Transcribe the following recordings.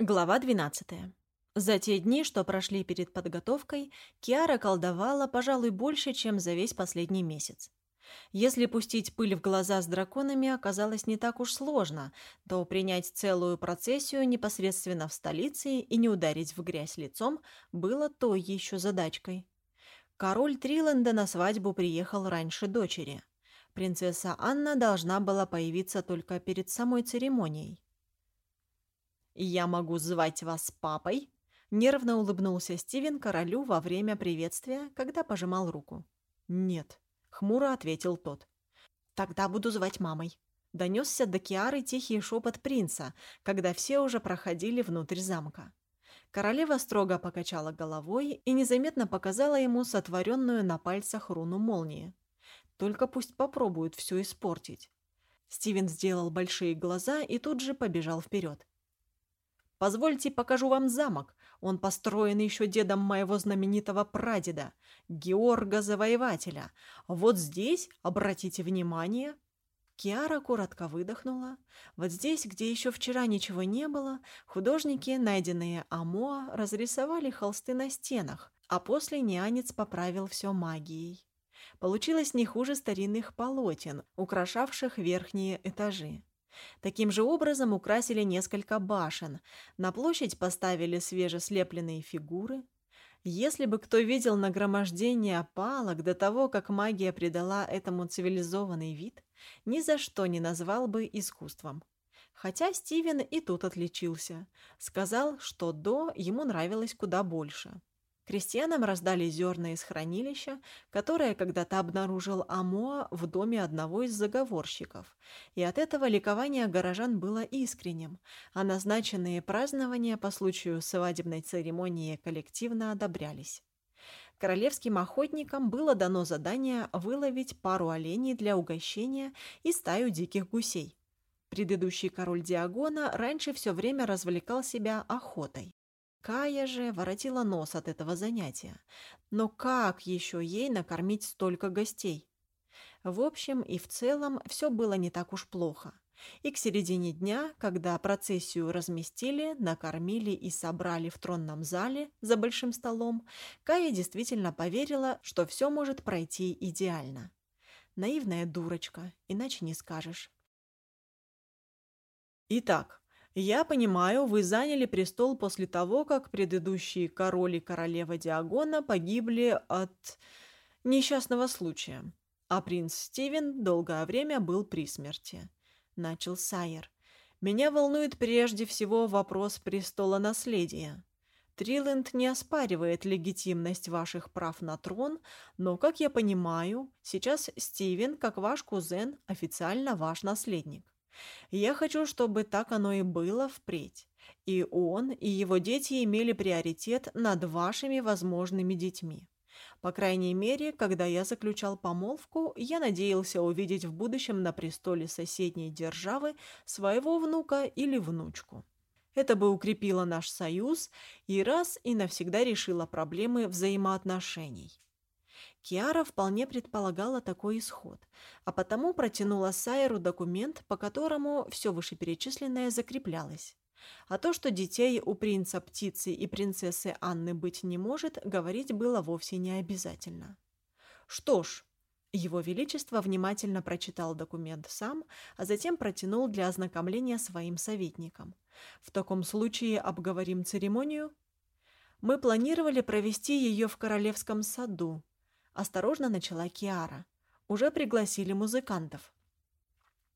Глава 12. За те дни, что прошли перед подготовкой, Киара колдовала, пожалуй, больше, чем за весь последний месяц. Если пустить пыль в глаза с драконами оказалось не так уж сложно, то принять целую процессию непосредственно в столице и не ударить в грязь лицом было той еще задачкой. Король Триленда на свадьбу приехал раньше дочери. Принцесса Анна должна была появиться только перед самой церемонией. «Я могу звать вас папой?» Нервно улыбнулся Стивен королю во время приветствия, когда пожимал руку. «Нет», — хмуро ответил тот. «Тогда буду звать мамой». Донесся до Киары тихий шепот принца, когда все уже проходили внутрь замка. Королева строго покачала головой и незаметно показала ему сотворенную на пальцах руну молнии. Только пусть попробуют все испортить. Стивен сделал большие глаза и тут же побежал вперед. Позвольте покажу вам замок. Он построен еще дедом моего знаменитого прадеда, Георга Завоевателя. Вот здесь, обратите внимание...» Киара коротко выдохнула. Вот здесь, где еще вчера ничего не было, художники, найденные Амоа, разрисовали холсты на стенах, а после нянец поправил все магией. Получилось не хуже старинных полотен, украшавших верхние этажи. Таким же образом украсили несколько башен, на площадь поставили свежеслепленные фигуры. Если бы кто видел нагромождение палок до того, как магия придала этому цивилизованный вид, ни за что не назвал бы искусством. Хотя Стивен и тут отличился. Сказал, что до ему нравилось куда больше. Крестьянам раздали зерна из хранилища, которое когда-то обнаружил Амоа в доме одного из заговорщиков, и от этого ликование горожан было искренним, а назначенные празднования по случаю свадебной церемонии коллективно одобрялись. Королевским охотникам было дано задание выловить пару оленей для угощения и стаю диких гусей. Предыдущий король Диагона раньше все время развлекал себя охотой. Кая же воротила нос от этого занятия. Но как еще ей накормить столько гостей? В общем и в целом все было не так уж плохо. И к середине дня, когда процессию разместили, накормили и собрали в тронном зале за большим столом, Кая действительно поверила, что все может пройти идеально. Наивная дурочка, иначе не скажешь. Итак, я понимаю, вы заняли престол после того, как предыдущие король и королева Диагона погибли от несчастного случая, а принц Стивен долгое время был при смерти. Начал Сайер. Меня волнует прежде всего вопрос престола наследия. Триленд не оспаривает легитимность ваших прав на трон, но, как я понимаю, сейчас Стивен, как ваш кузен, официально ваш наследник. Я хочу, чтобы так оно и было впредь. И он, и его дети имели приоритет над вашими возможными детьми. По крайней мере, когда я заключал помолвку, я надеялся увидеть в будущем на престоле соседней державы своего внука или внучку. Это бы укрепило наш союз и раз и навсегда решило проблемы взаимоотношений. Киара вполне предполагала такой исход, а потому протянула Сайеру документ, по которому все вышеперечисленное закреплялось. А то, что детей у принца птицы и принцессы Анны быть не может, говорить было вовсе не обязательно. Что ж, его Величество внимательно прочитал документ сам, а затем протянул для ознакомления своим советникам. В таком случае обговорим церемонию. Мы планировали провести ее в Королевском саду, Осторожно начала Киара. Уже пригласили музыкантов.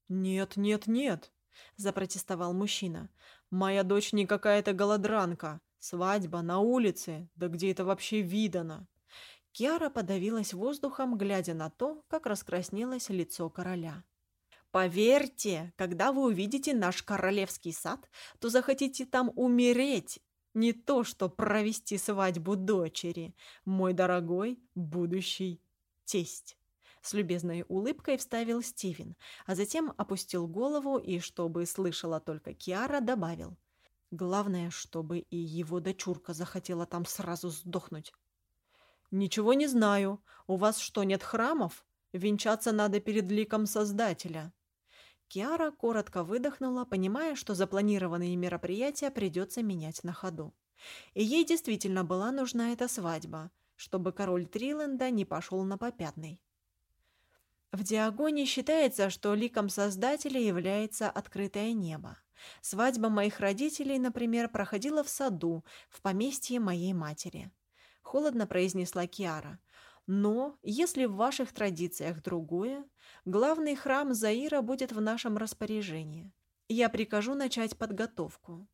«Нет, нет, нет», – запротестовал мужчина. «Моя дочь не какая-то голодранка. Свадьба на улице. Да где это вообще видано?» Киара подавилась воздухом, глядя на то, как раскраснелось лицо короля. «Поверьте, когда вы увидите наш королевский сад, то захотите там умереть не то, что провести свадьбу дочери, мой дорогой будущий тесть. С любезной улыбкой вставил Стивен, а затем опустил голову и, чтобы слышала только Киара, добавил. Главное, чтобы и его дочурка захотела там сразу сдохнуть. «Ничего не знаю. У вас что, нет храмов? Венчаться надо перед ликом Создателя». Киара коротко выдохнула, понимая, что запланированные мероприятия придется менять на ходу. И ей действительно была нужна эта свадьба, чтобы король Триленда не пошел на попятный. В Диагоне считается, что ликом Создателя является открытое небо. Свадьба моих родителей, например, проходила в саду, в поместье моей матери. Холодно произнесла Киара. Но, если в ваших традициях другое, главный храм Заира будет в нашем распоряжении. Я прикажу начать подготовку.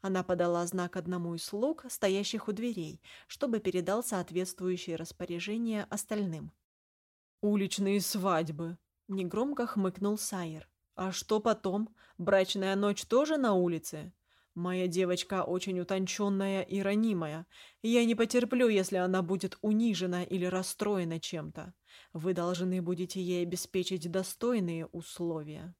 Она подала знак одному из слуг, стоящих у дверей, чтобы передал соответствующие распоряжения остальным. «Уличные свадьбы», — негромко хмыкнул Сайер. «А что потом? Брачная ночь тоже на улице? Моя девочка очень утонченная и ранимая. Я не потерплю, если она будет унижена или расстроена чем-то. Вы должны будете ей обеспечить достойные условия».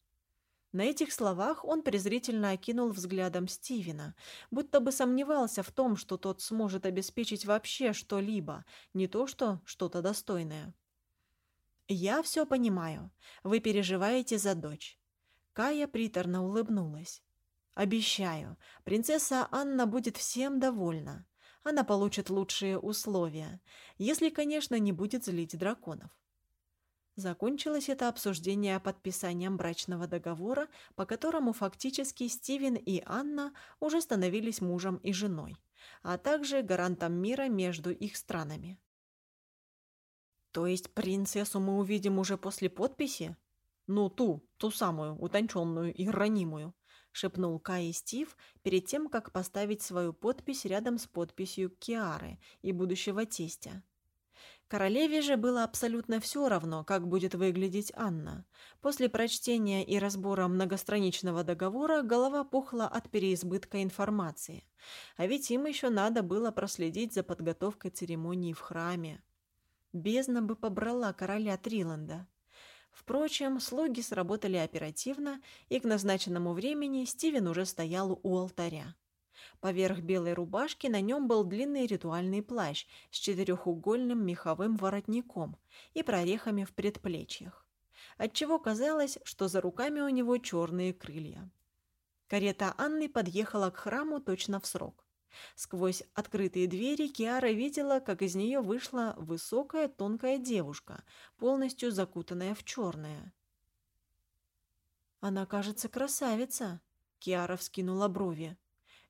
На этих словах он презрительно окинул взглядом Стивена, будто бы сомневался в том, что тот сможет обеспечить вообще что-либо, не то что что-то достойное. «Я все понимаю. Вы переживаете за дочь». Кая приторно улыбнулась. «Обещаю, принцесса Анна будет всем довольна. Она получит лучшие условия, если, конечно, не будет злить драконов». Закончилось это обсуждение подписанием брачного договора, по которому фактически Стивен и Анна уже становились мужем и женой, а также гарантом мира между их странами. То есть принцессу мы увидим уже после подписи? Ну, ту, ту самую, утонченную и ранимую, шепнул Кай и Стив перед тем, как поставить свою подпись рядом с подписью Киары и будущего тестя. Королеве же было абсолютно все равно, как будет выглядеть Анна. После прочтения и разбора многостраничного договора голова пухла от переизбытка информации. А ведь им еще надо было проследить за подготовкой церемонии в храме. Бездна бы побрала короля Триланда. Впрочем, слуги сработали оперативно, и к назначенному времени Стивен уже стоял у алтаря. Поверх белой рубашки на нем был длинный ритуальный плащ с четырехугольным меховым воротником и прорехами в предплечьях, отчего казалось, что за руками у него черные крылья. Карета Анны подъехала к храму точно в срок. Сквозь открытые двери Киара видела, как из нее вышла высокая тонкая девушка, полностью закутанная в черное. «Она, кажется, красавица», — Киара вскинула брови.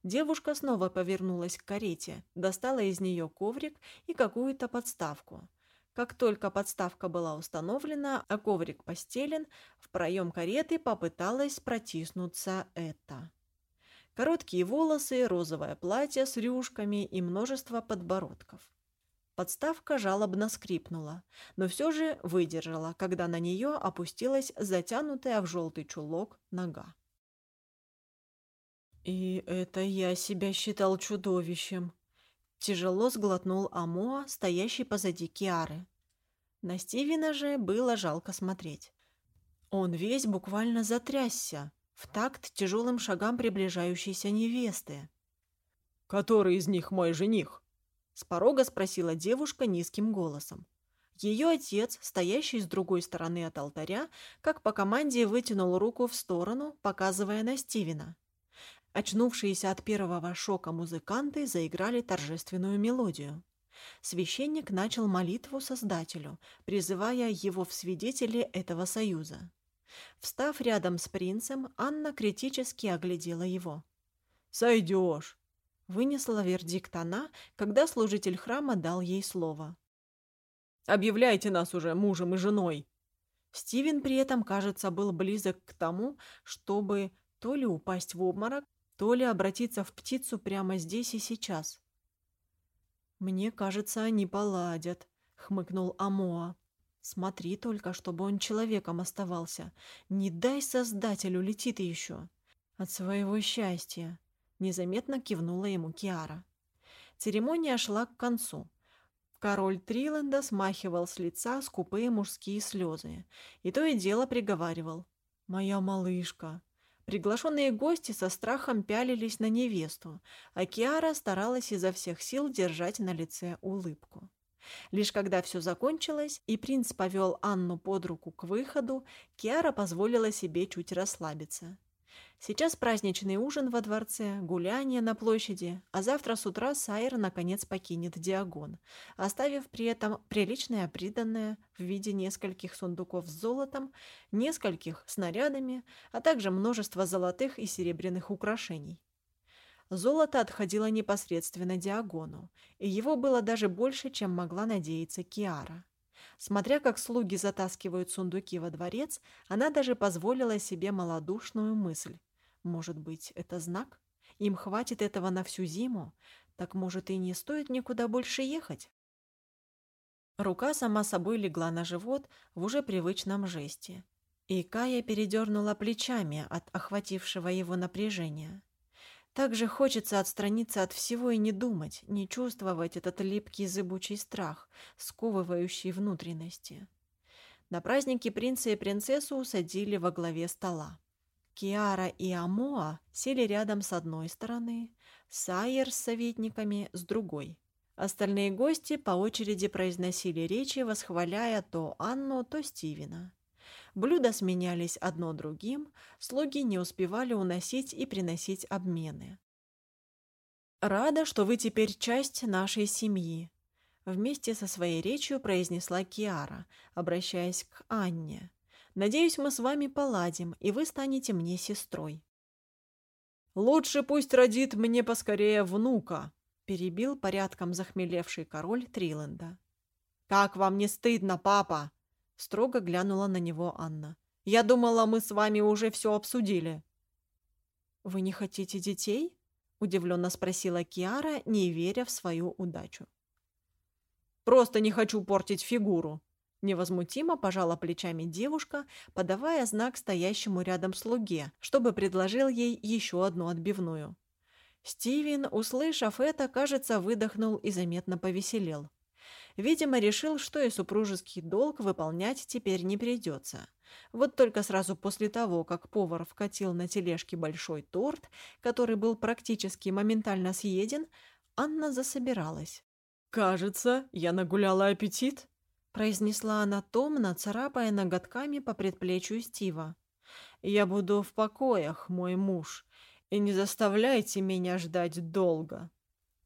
Девушка снова повернулась к карете, достала из нее коврик и какую-то подставку. Как только подставка была установлена, а коврик постелен, в проем кареты попыталась протиснуться это. Короткие волосы, розовое платье с рюшками и множество подбородков. Подставка жалобно скрипнула, но все же выдержала, когда на нее опустилась затянутая в желтый чулок нога. «И это я себя считал чудовищем», — тяжело сглотнул Амоа, стоящий позади Киары. На Стивена же было жалко смотреть. Он весь буквально затрясся, в такт тяжелым шагам приближающейся невесты. «Который из них мой жених?» — с порога спросила девушка низким голосом. Ее отец, стоящий с другой стороны от алтаря, как по команде вытянул руку в сторону, показывая на Стивена. Очнувшиеся от первого шока музыканты заиграли торжественную мелодию. Священник начал молитву Создателю, призывая его в свидетели этого союза. Встав рядом с принцем, Анна критически оглядела его. «Сойдешь!» — вынесла вердикт она, когда служитель храма дал ей слово. «Объявляйте нас уже мужем и женой!» Стивен при этом, кажется, был близок к тому, чтобы то ли упасть в обморок, то ли обратиться в птицу прямо здесь и сейчас. «Мне кажется, они поладят», — хмыкнул Амоа. Смотри только, чтобы он человеком оставался. Не дай Создателю, летит еще. От своего счастья. Незаметно кивнула ему Киара. Церемония шла к концу. Король Триленда смахивал с лица скупые мужские слезы. И то и дело приговаривал. «Моя малышка». Приглашенные гости со страхом пялились на невесту, а Киара старалась изо всех сил держать на лице улыбку. Лишь когда все закончилось, и принц повел Анну под руку к выходу, Киара позволила себе чуть расслабиться. Сейчас праздничный ужин во дворце, гуляние на площади, а завтра с утра Сайер наконец покинет Диагон, оставив при этом приличное приданное в виде нескольких сундуков с золотом, нескольких снарядами, а также множество золотых и серебряных украшений. Золото отходило непосредственно Диагону, и его было даже больше, чем могла надеяться Киара. Смотря как слуги затаскивают сундуки во дворец, она даже позволила себе малодушную мысль. Может быть, это знак? Им хватит этого на всю зиму? Так, может, и не стоит никуда больше ехать? Рука сама собой легла на живот в уже привычном жесте. И Кая передернула плечами от охватившего его напряжения. Так же хочется отстраниться от всего и не думать, не чувствовать этот липкий зыбучий страх, сковывающий внутренности. На празднике принца и принцессу усадили во главе стола. Киара и Амоа сели рядом с одной стороны, Сайер с советниками с другой. Остальные гости по очереди произносили речи, восхваляя то Анну, то Стивена. Блюда сменялись одно другим, слуги не успевали уносить и приносить обмены. «Рада, что вы теперь часть нашей семьи», — вместе со своей речью произнесла Киара, обращаясь к Анне. Надеюсь, мы с вами поладим, и вы станете мне сестрой». «Лучше пусть родит мне поскорее внука», — перебил порядком захмелевший король Триленда. «Как вам не стыдно, папа?» — строго глянула на него Анна. «Я думала, мы с вами уже все обсудили». «Вы не хотите детей?» — удивленно спросила Киара, не веря в свою удачу. «Просто не хочу портить фигуру», Невозмутимо пожала плечами девушка, подавая знак стоящему рядом слуге, чтобы предложил ей еще одну отбивную. Стивен, услышав это, кажется, выдохнул и заметно повеселел. Видимо, решил, что и супружеский долг выполнять теперь не придется. Вот только сразу после того, как повар вкатил на тележке большой торт, который был практически моментально съеден, Анна засобиралась. «Кажется, я нагуляла аппетит», произнесла она томно, царапая ноготками по предплечью Стива. «Я буду в покоях, мой муж, и не заставляйте меня ждать долго».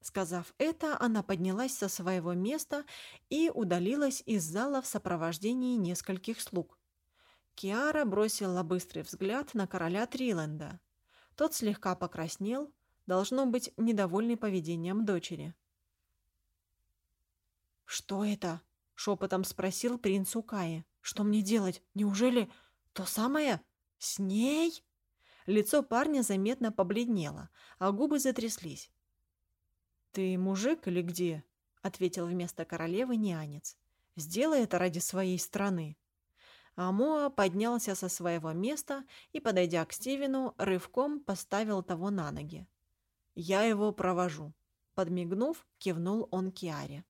Сказав это, она поднялась со своего места и удалилась из зала в сопровождении нескольких слуг. Киара бросила быстрый взгляд на короля Триленда. Тот слегка покраснел, должно быть, недовольный поведением дочери. «Что это?» Шепотом спросил принц у Каи. «Что мне делать? Неужели то самое? С ней?» Лицо парня заметно побледнело, а губы затряслись. «Ты мужик или где?» — ответил вместо королевы нянец. «Сделай это ради своей страны». Амоа поднялся со своего места и, подойдя к Стивену, рывком поставил того на ноги. «Я его провожу». Подмигнув, кивнул он Киаре.